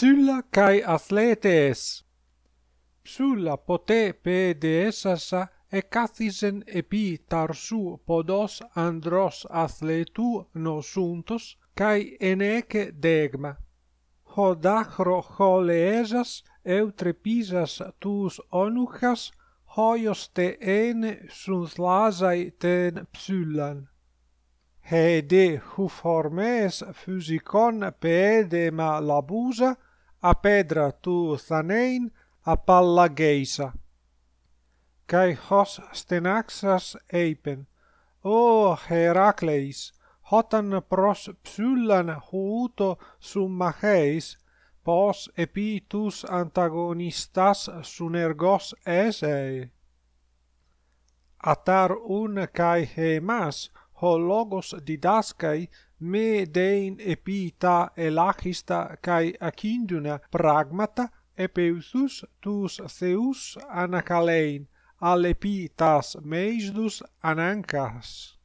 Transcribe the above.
Ψούλα καί αθλέτες. Ψούλα ποτέ παιδεύσασα εκάθιζεν επί ταρσού ποδός ανδρός αθλητού νοσούντος καί ενέκε δέγμα. Ο δάχρο χολέζας ευτρεπίζας τους όνουχας χώιος τε εν συνθλάζαι τεν ψούλαν. Εδε χουφορμές φυσικών πέδεμα λαμπούζα a pedra tu thanein a palla geisa. Kai hos stenaxas eipen, o Heracleis, hotan pros psyllan huuto summa heis, pos epi tus antagonistas sunergos esei. Atar un kai hemas, ho logos didaskai me dein epita elachista kai akinduna pragmata epeuthus tus theus anakalein alepitas meisdus anankas